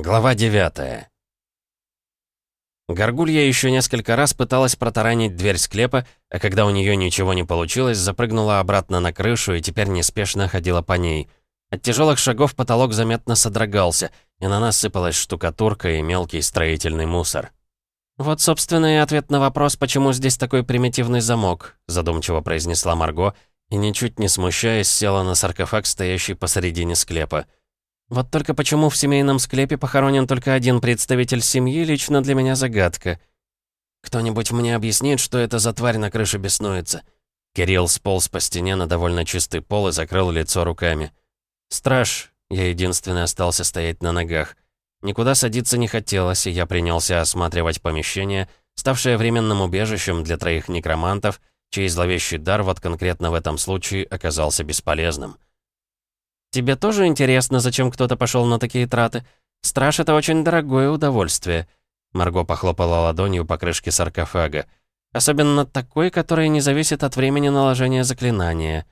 Глава 9 Горгулья еще несколько раз пыталась протаранить дверь склепа, а когда у нее ничего не получилось, запрыгнула обратно на крышу и теперь неспешно ходила по ней. От тяжелых шагов потолок заметно содрогался, и на нас сыпалась штукатурка и мелкий строительный мусор. «Вот, собственно, и ответ на вопрос, почему здесь такой примитивный замок», задумчиво произнесла Марго, и, ничуть не смущаясь, села на саркофаг, стоящий посередине склепа. Вот только почему в семейном склепе похоронен только один представитель семьи, лично для меня загадка. Кто-нибудь мне объяснит, что это за тварь на крыше беснуется? Кирилл сполз по стене на довольно чистый пол и закрыл лицо руками. Страж, я единственный остался стоять на ногах. Никуда садиться не хотелось, и я принялся осматривать помещение, ставшее временным убежищем для троих некромантов, чей зловещий дар вот конкретно в этом случае оказался бесполезным. Тебе тоже интересно, зачем кто-то пошел на такие траты? Страж — это очень дорогое удовольствие». Марго похлопала ладонью по крышке саркофага. «Особенно такой, который не зависит от времени наложения заклинания».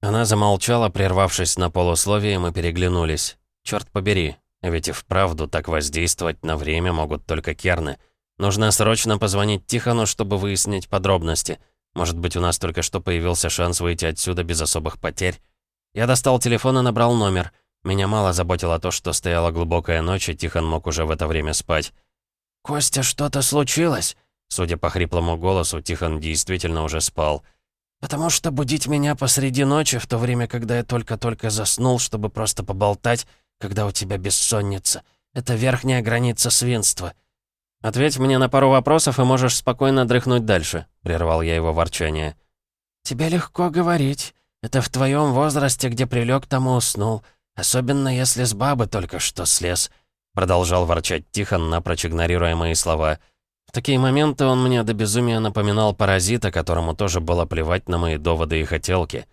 Она замолчала, прервавшись на полусловие, мы переглянулись. Черт побери, ведь и вправду так воздействовать на время могут только керны. Нужно срочно позвонить Тихону, чтобы выяснить подробности. Может быть, у нас только что появился шанс выйти отсюда без особых потерь. Я достал телефон и набрал номер. Меня мало заботило то, что стояла глубокая ночь, и Тихон мог уже в это время спать. «Костя, что-то случилось?» Судя по хриплому голосу, Тихон действительно уже спал. «Потому что будить меня посреди ночи, в то время, когда я только-только заснул, чтобы просто поболтать, когда у тебя бессонница, это верхняя граница свинства». «Ответь мне на пару вопросов, и можешь спокойно дрыхнуть дальше», — прервал я его ворчание. «Тебе легко говорить. Это в твоем возрасте, где прилег, тому уснул. Особенно если с бабы только что слез», — продолжал ворчать Тихон, напрочь игнорируя мои слова. В такие моменты он мне до безумия напоминал паразита, которому тоже было плевать на мои доводы и хотелки.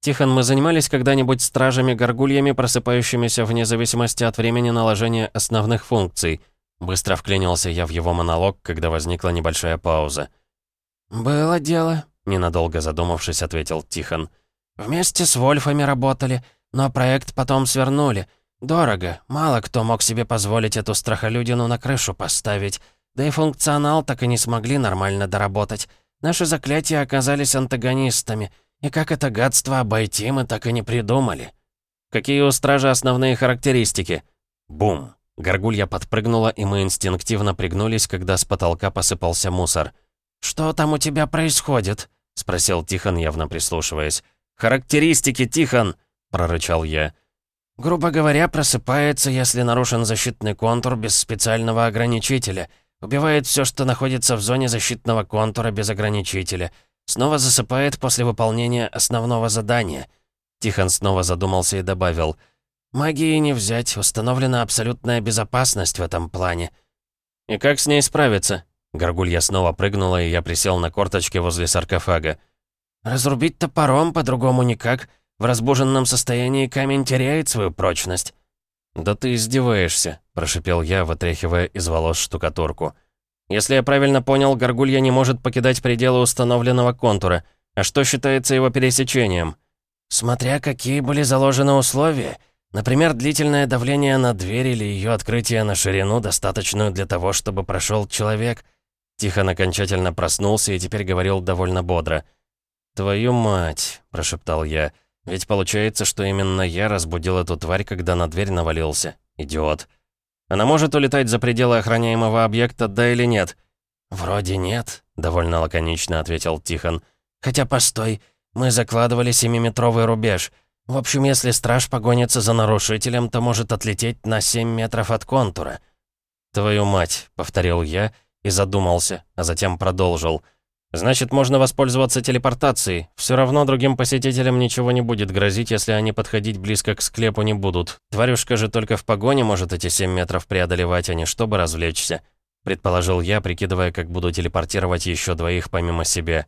«Тихон, мы занимались когда-нибудь стражами-горгульями, просыпающимися вне зависимости от времени наложения основных функций?» Быстро вклинился я в его монолог, когда возникла небольшая пауза. «Было дело», — ненадолго задумавшись, ответил Тихон. Вместе с Вольфами работали, но проект потом свернули. Дорого, мало кто мог себе позволить эту страхолюдину на крышу поставить. Да и функционал так и не смогли нормально доработать. Наши заклятия оказались антагонистами, и как это гадство обойти мы так и не придумали. Какие у стражи основные характеристики? Бум. Горгулья подпрыгнула, и мы инстинктивно пригнулись, когда с потолка посыпался мусор. «Что там у тебя происходит?» — спросил Тихон, явно прислушиваясь. «Характеристики, Тихон!» — прорычал я. «Грубо говоря, просыпается, если нарушен защитный контур без специального ограничителя. Убивает все, что находится в зоне защитного контура без ограничителя. Снова засыпает после выполнения основного задания». Тихон снова задумался и добавил. «Магии не взять, установлена абсолютная безопасность в этом плане». «И как с ней справиться?» Горгулья снова прыгнула, и я присел на корточки возле саркофага. «Разрубить топором по-другому никак. В разбуженном состоянии камень теряет свою прочность». «Да ты издеваешься», — прошипел я, вытряхивая из волос штукатурку. «Если я правильно понял, горгулья не может покидать пределы установленного контура. А что считается его пересечением?» «Смотря какие были заложены условия. Например, длительное давление на дверь или ее открытие на ширину, достаточную для того, чтобы прошел человек». Тихон окончательно проснулся и теперь говорил довольно бодро. «Твою мать!» — прошептал я. «Ведь получается, что именно я разбудил эту тварь, когда на дверь навалился. Идиот. Она может улетать за пределы охраняемого объекта, да или нет?» «Вроде нет», — довольно лаконично ответил Тихон. «Хотя, постой, мы закладывали семиметровый рубеж. В общем, если страж погонится за нарушителем, то может отлететь на 7 метров от контура». «Твою мать», — повторил я и задумался, а затем продолжил. Значит, можно воспользоваться телепортацией. Все равно другим посетителям ничего не будет грозить, если они подходить близко к склепу не будут. Тварюшка же только в погоне может эти 7 метров преодолевать, а не чтобы развлечься. Предположил я, прикидывая, как буду телепортировать еще двоих помимо себя.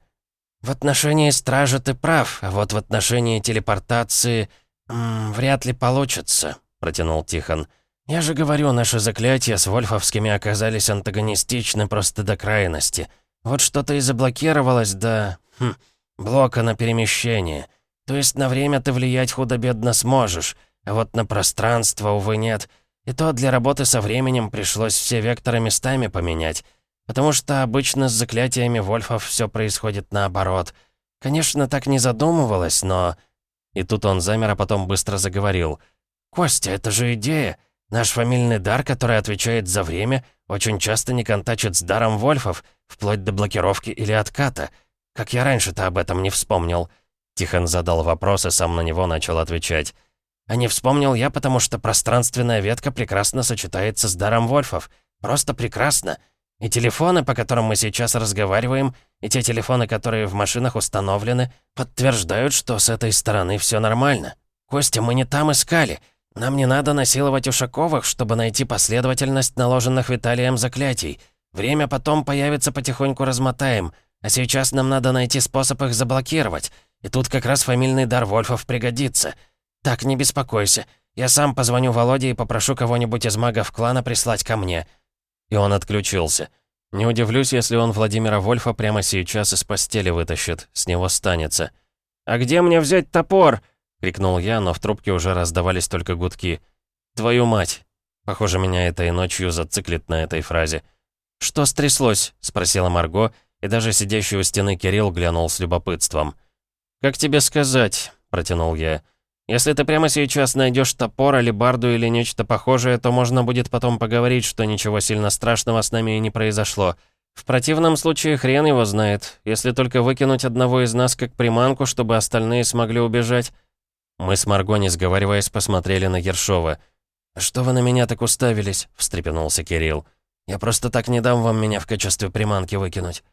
В отношении стража ты прав, а вот в отношении телепортации... М -м, вряд ли получится, протянул Тихон. Я же говорю, наши заклятия с вольфовскими оказались антагонистичны просто до крайности. Вот что-то и заблокировалось, да... Хм, блока на перемещение. То есть на время ты влиять худо-бедно сможешь, а вот на пространство, увы, нет. И то для работы со временем пришлось все векторы местами поменять. Потому что обычно с заклятиями Вольфов все происходит наоборот. Конечно, так не задумывалось, но... И тут он замер, а потом быстро заговорил. «Костя, это же идея! Наш фамильный дар, который отвечает за время, очень часто не контачит с даром Вольфов, вплоть до блокировки или отката. Как я раньше-то об этом не вспомнил?» Тихон задал вопрос и сам на него начал отвечать. «А не вспомнил я, потому что пространственная ветка прекрасно сочетается с даром Вольфов. Просто прекрасно. И телефоны, по которым мы сейчас разговариваем, и те телефоны, которые в машинах установлены, подтверждают, что с этой стороны все нормально. Костя, мы не там искали. Нам не надо насиловать Ушаковых, чтобы найти последовательность наложенных Виталием заклятий. Время потом появится, потихоньку размотаем. А сейчас нам надо найти способ их заблокировать. И тут как раз фамильный дар Вольфов пригодится. Так, не беспокойся. Я сам позвоню Володе и попрошу кого-нибудь из магов клана прислать ко мне. И он отключился. Не удивлюсь, если он Владимира Вольфа прямо сейчас из постели вытащит, с него станется. «А где мне взять топор?» — крикнул я, но в трубке уже раздавались только гудки. «Твою мать!» Похоже, меня этой ночью зациклит на этой фразе. «Что стряслось?» — спросила Марго, и даже сидящий у стены Кирилл глянул с любопытством. «Как тебе сказать?» — протянул я. Если ты прямо сейчас найдешь топор, алибарду или нечто похожее, то можно будет потом поговорить, что ничего сильно страшного с нами и не произошло. В противном случае хрен его знает, если только выкинуть одного из нас как приманку, чтобы остальные смогли убежать. Мы с Марго, не сговариваясь, посмотрели на Ершова. «Что вы на меня так уставились?» — встрепенулся Кирилл. «Я просто так не дам вам меня в качестве приманки выкинуть».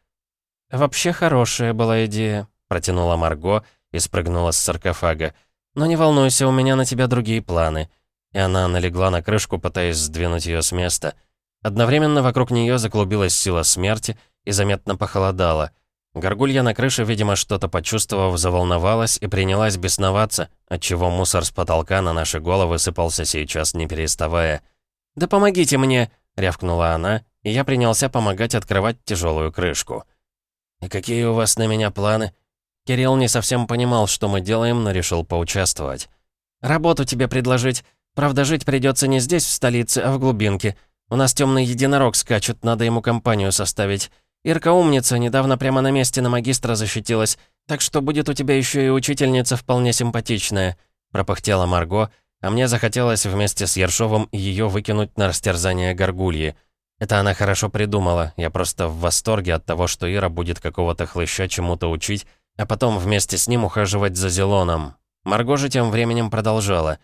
«Вообще хорошая была идея», — протянула Марго и спрыгнула с саркофага. Но не волнуйся, у меня на тебя другие планы». И она налегла на крышку, пытаясь сдвинуть ее с места. Одновременно вокруг нее заклубилась сила смерти и заметно похолодало. Горгулья на крыше, видимо, что-то почувствовав, заволновалась и принялась бесноваться, отчего мусор с потолка на наши головы сыпался сейчас, не переставая. «Да помогите мне!» — рявкнула она, и я принялся помогать открывать тяжелую крышку. «И какие у вас на меня планы?» Кирилл не совсем понимал, что мы делаем, но решил поучаствовать. «Работу тебе предложить. Правда, жить придется не здесь, в столице, а в глубинке. У нас темный единорог скачет, надо ему компанию составить. Ирка умница, недавно прямо на месте на магистра защитилась, так что будет у тебя еще и учительница вполне симпатичная», пропыхтела Марго, а мне захотелось вместе с Ершовым ее выкинуть на растерзание горгульи. Это она хорошо придумала, я просто в восторге от того, что Ира будет какого-то хлыща чему-то учить, а потом вместе с ним ухаживать за Зелоном. Марго же тем временем продолжала.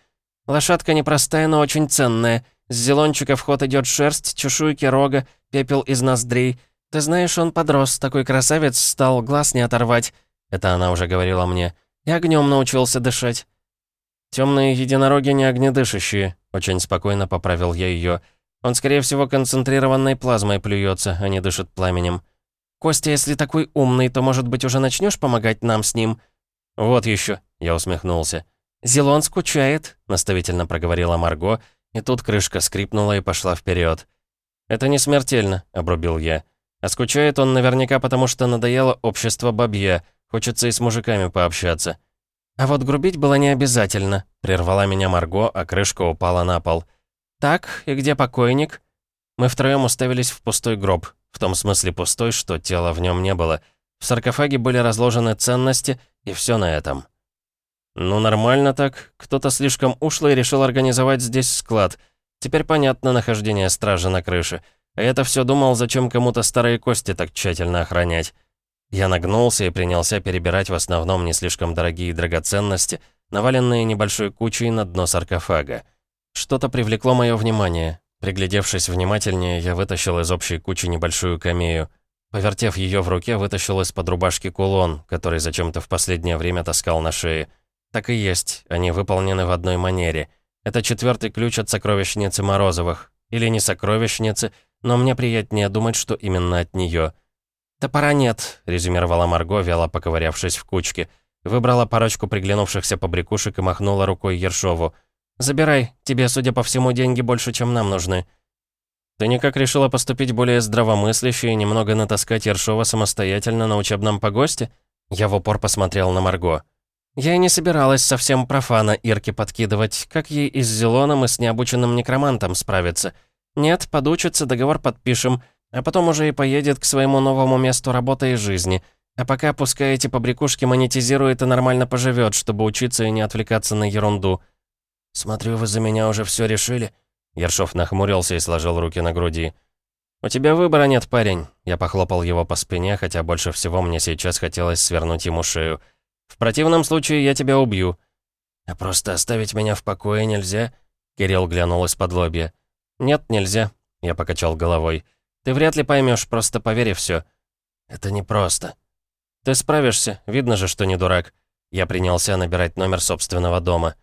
«Лошадка непростая, но очень ценная. С Зелончика в ход идет шерсть, чешуйки рога, пепел из ноздрей. Ты знаешь, он подрос, такой красавец стал, глаз не оторвать». Это она уже говорила мне. «И огнем научился дышать». Темные единороги не огнедышащие», — очень спокойно поправил я ее. «Он, скорее всего, концентрированной плазмой плюется, а не дышит пламенем». «Костя, если такой умный, то, может быть, уже начнешь помогать нам с ним?» «Вот еще», — я усмехнулся. «Зелон скучает», — наставительно проговорила Марго, и тут крышка скрипнула и пошла вперед. «Это не смертельно», — обрубил я. «А скучает он наверняка, потому что надоело общество бабья, хочется и с мужиками пообщаться». «А вот грубить было не обязательно», — прервала меня Марго, а крышка упала на пол. «Так, и где покойник?» Мы втроем уставились в пустой гроб, в том смысле пустой, что тела в нем не было. В саркофаге были разложены ценности, и все на этом. Ну, нормально так. Кто-то слишком ушлый решил организовать здесь склад. Теперь понятно нахождение стражи на крыше. А я-то все думал, зачем кому-то старые кости так тщательно охранять. Я нагнулся и принялся перебирать в основном не слишком дорогие драгоценности, наваленные небольшой кучей на дно саркофага. Что-то привлекло мое внимание. Приглядевшись внимательнее, я вытащил из общей кучи небольшую камею. Повертев ее в руке, вытащил из-под рубашки кулон, который зачем-то в последнее время таскал на шее. Так и есть, они выполнены в одной манере. Это четвертый ключ от сокровищницы Морозовых. Или не сокровищницы, но мне приятнее думать, что именно от нее. «Топора нет», — резюмировала Марго, вяло поковырявшись в кучке. Выбрала парочку приглянувшихся побрякушек и махнула рукой Ершову. «Забирай. Тебе, судя по всему, деньги больше, чем нам нужны». «Ты никак решила поступить более здравомысляще и немного натаскать Ершова самостоятельно на учебном погосте?» Я в упор посмотрел на Марго. Я и не собиралась совсем профана Ирке подкидывать, как ей и с Зелоном, и с необученным некромантом справиться. Нет, подучится, договор подпишем, а потом уже и поедет к своему новому месту работы и жизни. А пока пускай эти побрякушки монетизирует и нормально поживет, чтобы учиться и не отвлекаться на ерунду. «Смотрю, вы за меня уже все решили?» Ершов нахмурился и сложил руки на груди. «У тебя выбора нет, парень». Я похлопал его по спине, хотя больше всего мне сейчас хотелось свернуть ему шею. «В противном случае я тебя убью». «А просто оставить меня в покое нельзя?» Кирилл глянул из-под лобья. «Нет, нельзя», — я покачал головой. «Ты вряд ли поймешь, просто поверь все. «Это непросто». «Ты справишься, видно же, что не дурак». Я принялся набирать номер собственного дома.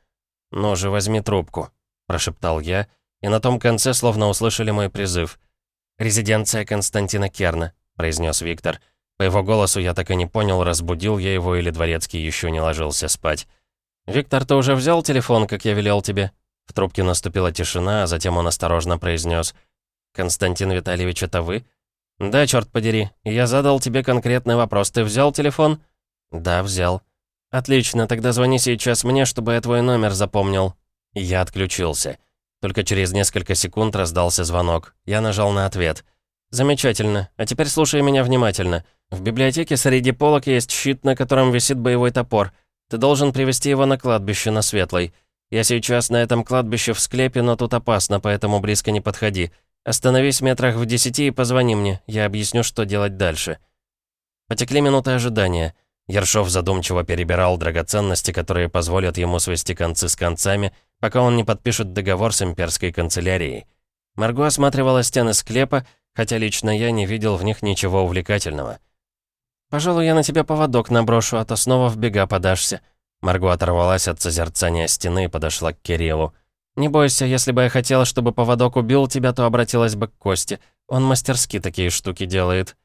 «Ну же, возьми трубку», — прошептал я, и на том конце словно услышали мой призыв. «Резиденция Константина Керна», — произнес Виктор. По его голосу я так и не понял, разбудил я его или Дворецкий еще не ложился спать. «Виктор, ты уже взял телефон, как я велел тебе?» В трубке наступила тишина, а затем он осторожно произнес. «Константин Витальевич, это вы?» «Да, черт подери. Я задал тебе конкретный вопрос. Ты взял телефон?» «Да, взял». «Отлично, тогда звони сейчас мне, чтобы я твой номер запомнил». Я отключился. Только через несколько секунд раздался звонок. Я нажал на ответ. «Замечательно. А теперь слушай меня внимательно. В библиотеке среди полок есть щит, на котором висит боевой топор. Ты должен привести его на кладбище на Светлой. Я сейчас на этом кладбище в склепе, но тут опасно, поэтому близко не подходи. Остановись в метрах в десяти и позвони мне. Я объясню, что делать дальше». Потекли минуты ожидания. Ершов задумчиво перебирал драгоценности, которые позволят ему свести концы с концами, пока он не подпишет договор с имперской канцелярией. Марго осматривала стены склепа, хотя лично я не видел в них ничего увлекательного. «Пожалуй, я на тебя поводок наброшу, а то снова в бега подашься». Марго оторвалась от созерцания стены и подошла к Кириллу. «Не бойся, если бы я хотела, чтобы поводок убил тебя, то обратилась бы к Косте. Он мастерски такие штуки делает».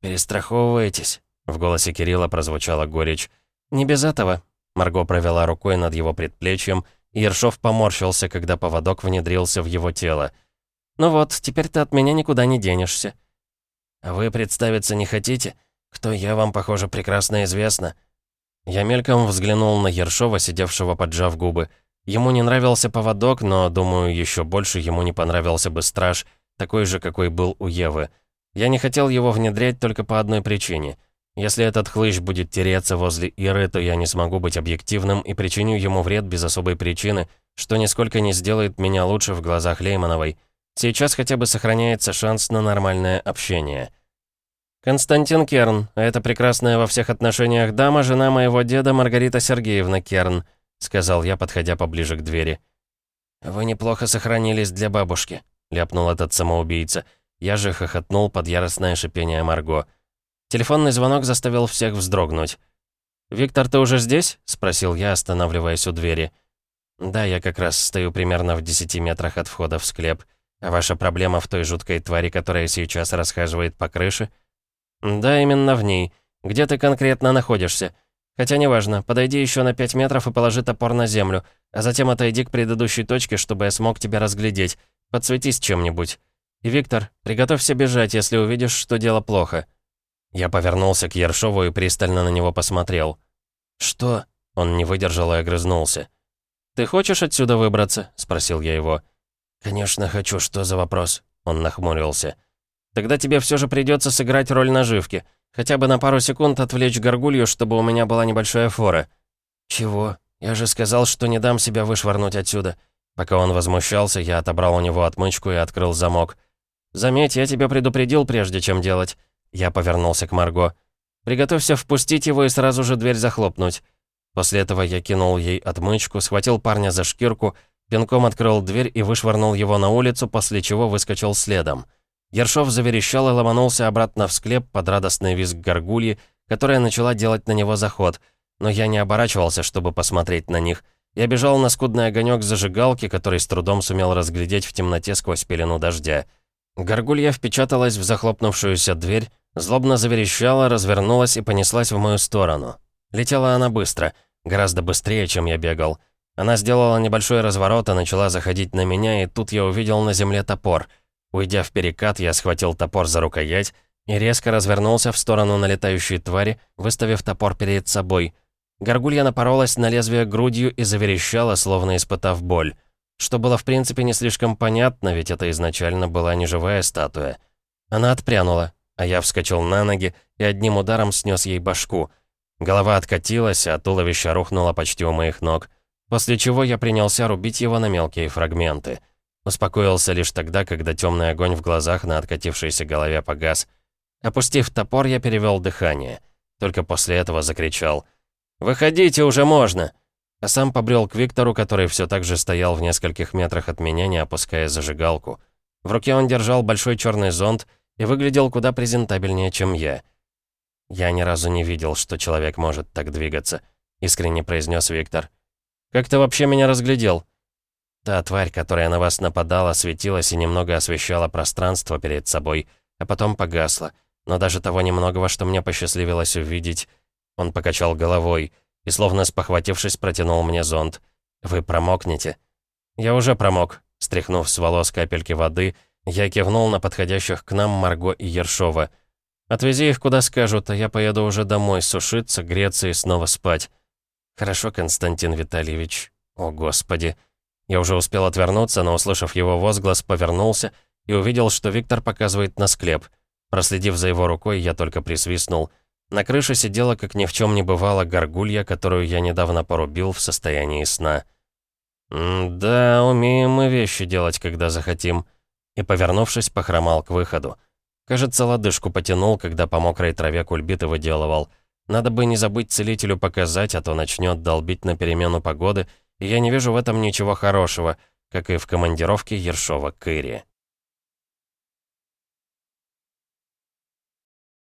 «Перестраховываетесь?» В голосе Кирилла прозвучала горечь. «Не без этого». Марго провела рукой над его предплечьем, и Ершов поморщился, когда поводок внедрился в его тело. «Ну вот, теперь ты от меня никуда не денешься». «А вы представиться не хотите? Кто я, вам, похоже, прекрасно известно». Я мельком взглянул на Ершова, сидевшего поджав губы. Ему не нравился поводок, но, думаю, еще больше ему не понравился бы страж, такой же, какой был у Евы. Я не хотел его внедрять только по одной причине — если этот хлыщ будет тереться возле Иры, то я не смогу быть объективным и причиню ему вред без особой причины, что нисколько не сделает меня лучше в глазах Леймановой. Сейчас хотя бы сохраняется шанс на нормальное общение. Константин Керн, а это прекрасная во всех отношениях дама, жена моего деда Маргарита Сергеевна Керн, сказал я, подходя поближе к двери. «Вы неплохо сохранились для бабушки», — ляпнул этот самоубийца. Я же хохотнул под яростное шипение Марго. Телефонный звонок заставил всех вздрогнуть. «Виктор, ты уже здесь?» — спросил я, останавливаясь у двери. «Да, я как раз стою примерно в 10 метрах от входа в склеп. А ваша проблема в той жуткой твари, которая сейчас расхаживает по крыше?» «Да, именно в ней. Где ты конкретно находишься? Хотя неважно, подойди еще на 5 метров и положи топор на землю, а затем отойди к предыдущей точке, чтобы я смог тебя разглядеть. Подсветись чем-нибудь. И, Виктор, приготовься бежать, если увидишь, что дело плохо». Я повернулся к Ершову и пристально на него посмотрел. «Что?» Он не выдержал и огрызнулся. «Ты хочешь отсюда выбраться?» — спросил я его. «Конечно хочу. Что за вопрос?» Он нахмурился. «Тогда тебе все же придется сыграть роль наживки. Хотя бы на пару секунд отвлечь горгулью, чтобы у меня была небольшая фора». «Чего? Я же сказал, что не дам себя вышвырнуть отсюда». Пока он возмущался, я отобрал у него отмычку и открыл замок. «Заметь, я тебя предупредил, прежде чем делать. Я повернулся к Марго. «Приготовься впустить его и сразу же дверь захлопнуть». После этого я кинул ей отмычку, схватил парня за шкирку, пинком открыл дверь и вышвырнул его на улицу, после чего выскочил следом. Ершов заверещал и ломанулся обратно в склеп под радостный визг горгульи, которая начала делать на него заход. Но я не оборачивался, чтобы посмотреть на них. Я бежал на скудный огонек зажигалки, который с трудом сумел разглядеть в темноте сквозь пелену дождя. Горгулья впечаталась в захлопнувшуюся дверь, Злобно заверещала, развернулась и понеслась в мою сторону. Летела она быстро, гораздо быстрее, чем я бегал. Она сделала небольшой разворот и начала заходить на меня, и тут я увидел на земле топор. Уйдя в перекат, я схватил топор за рукоять и резко развернулся в сторону налетающей твари, выставив топор перед собой. Горгулья напоролась на лезвие грудью и заверещала, словно испытав боль. Что было в принципе не слишком понятно, ведь это изначально была неживая статуя. Она отпрянула, а я вскочил на ноги и одним ударом снес ей башку. Голова откатилась, а туловище рухнуло почти у моих ног, после чего я принялся рубить его на мелкие фрагменты. Успокоился лишь тогда, когда темный огонь в глазах на откатившейся голове погас. Опустив топор, я перевел дыхание. Только после этого закричал. «Выходите, уже можно!» А сам побрел к Виктору, который все так же стоял в нескольких метрах от меня, не опуская зажигалку. В руке он держал большой черный зонт и выглядел куда презентабельнее, чем я. «Я ни разу не видел, что человек может так двигаться», — искренне произнес Виктор. «Как ты вообще меня разглядел?» Та тварь, которая на вас нападала, светилась и немного освещала пространство перед собой, а потом погасла. Но даже того немногого, что мне посчастливилось увидеть, он покачал головой и, словно спохватившись, протянул мне зонт. «Вы промокнете?» «Я уже промок», — стряхнув с волос капельки воды, я кивнул на подходящих к нам Марго и Ершова. «Отвези их куда скажут, а я поеду уже домой сушиться, греться и снова спать». «Хорошо, Константин Витальевич. О, Господи!» Я уже успел отвернуться, но, услышав его возглас, повернулся и увидел, что Виктор показывает на склеп. Проследив за его рукой, я только присвистнул. На крыше сидела, как ни в чем не бывало, горгулья, которую я недавно порубил в состоянии сна. «Да, умеем мы вещи делать, когда захотим». И, повернувшись, похромал к выходу. Кажется, лодыжку потянул, когда по мокрой траве кульбиты выделывал. Надо бы не забыть целителю показать, а то начнет долбить на перемену погоды — я не вижу в этом ничего хорошего, как и в командировке Ершова к Ире.